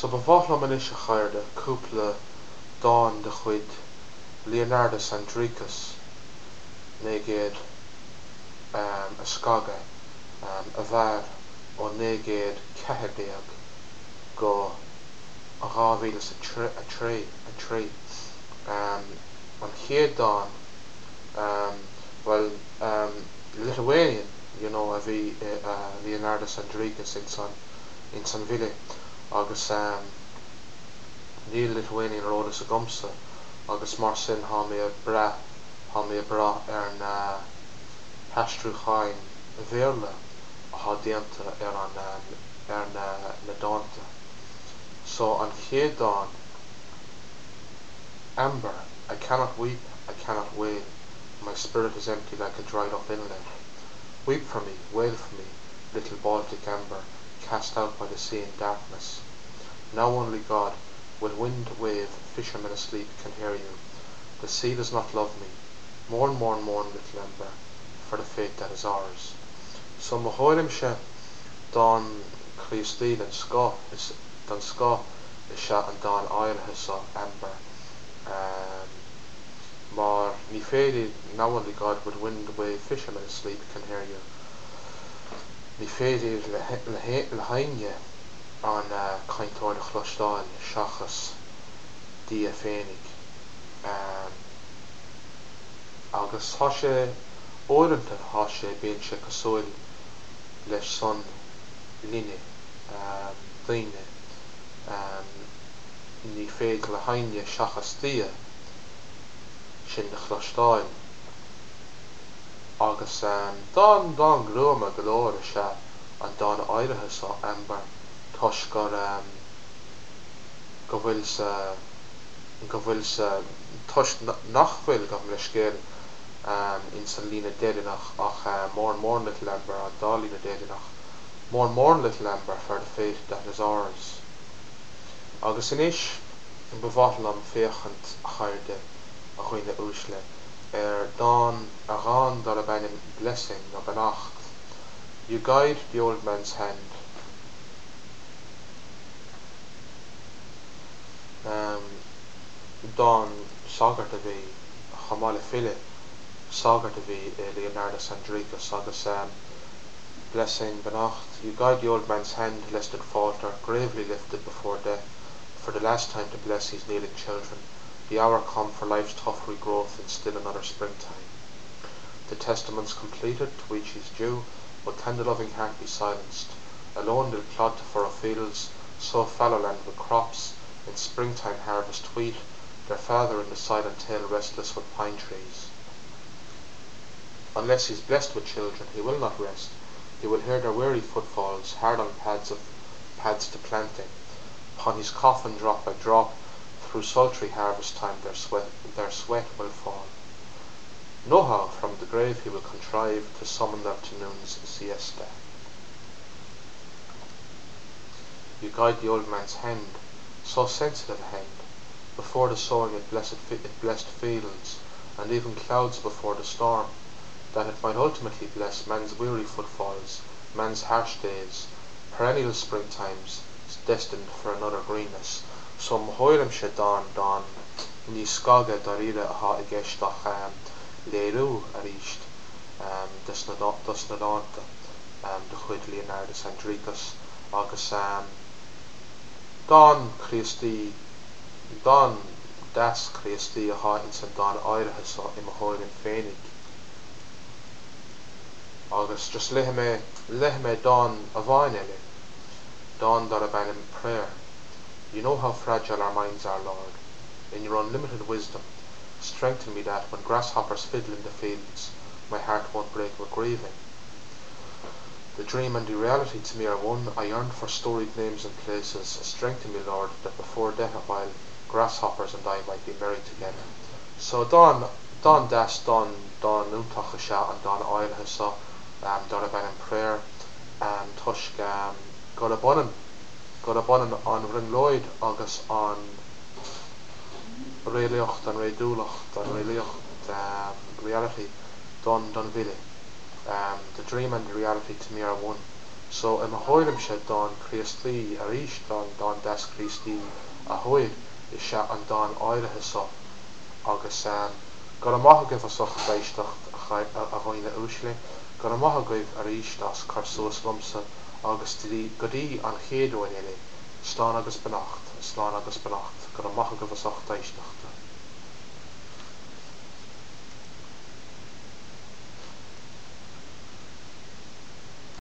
So ba bhóthla man is a chair de cúpla dáin de chuid Leonardo Sandricus né um, a scaga um, a bhar ó né géad go a ráhílas a trí a trí um, an chéad dáin um, well um, Lithuanian you know a bhí uh, Leonardo Sandricus in san in san ville agus um, níl Lithuanian ródas a gomsa agus mar sin há mé bre há mé bra ar na hestruúchain bhéle há déanta ar an um, ar na, na dáanta so an chédáin amber I cannot weep I cannot wail. My spirit is empty like a dried up inlet. Weep for me wail for me little Baltic amber cast out by the sea in darkness. Now only God with wind wave fishermen asleep can hear you. The sea does not love me. Mourn mourn mourn little ember, for the fate that is ours. So mo háirim don chríostí den sco is den sco is se an don áirithe sa amber. Um, mar now only God with wind wave fishermen asleep can hear you ní féidir le, le, le haine an uh, caiintóir de chlostáil seachas dí a fénig. Um, agus há sé óanta há sé bíon se cosúil leis son líne um, daine um, ní féad le haine seachas tí sin de chlostáil agus ehm, don don grúma golóir se an don áirithe á anbar tuis gur ehm, go bhfuil go bhfuil nachhfuil go leis céil ehm, in san lína déidirnach ach eh, mór mór le lembar a dálína déidirnach mór mór le lembar fer de féit de na áras. Agus inis an bhhatal am féchant a chairde a chuoine ús le. Dá a gáin dar a ben blessing no benacht you guide the old man's hand. Um, don sagart a bhí chaáile fiile sagart a bhí uh, Leonardas Andriekus agus um, blessing benacht you guide the old man's hand lest it falter gravely lifted before death for the last time to bless his kneeling children the hour come for life's tough regrowth in still another springtime the testament's completed to each his due but can the loving heart be silenced alone they'll plod for our fields sow fallow land with crops in springtime harvest wheat, their father in the silent hill restless with pine trees. Unless he's blessed with children, he will not rest. He will hear their weary footfalls, hard on pads of pads to planting. Upon his coffin drop by drop, through sultry harvest time their sweat their sweat will fall. Nohow from the grave he will contrive to summon them to noon's siesta. You guide the old man's hand so sensitive a hand, before the sowing it blessed, it blessed fields, and even clouds before the storm, that it might ultimately bless man's weary footfalls, man's harsh days, perennial springtimes, destined for another greenness. som háirithe don don níos scoge do riire atá i gceisteach léirú a ríist ehm, dus na dus na dáanta ehm, de chuid Leonardo Sanricus agus don Christí don das Christí a háin san don áirithe i háirinn féinnig. agus just le me le me don a bhaine don dar a bennim prayer. You know how fragile our minds are Lord in your unlimited wisdom strengthen me that when grasshoppers fiddle in the fields my heart won't break with grieving The dream and the reality to me are one. I yearn for storied names and places. Strengthen me, Lord, that before death while grasshoppers and I might be married together. So don don das don don útacha and don áirithe sa um, don a ben in prayer um, tusk um, go a bonan go a bonan an ringlóid agus an réocht an réúlacht an réocht um, reality don don ville. Um, the dream and the reality to me are one. so i mar háirm se don chríoslí a ríis don don das Christí a thuid is se an don áirithe so agus um, gur amach goibh a socht béistecht a roiine úsling gur amach goibh a ríist as chu suaslumsa agus godí an chéadúin eile, slán agus benacht, slán agus benacht, go mach go bhsachttaisteachta.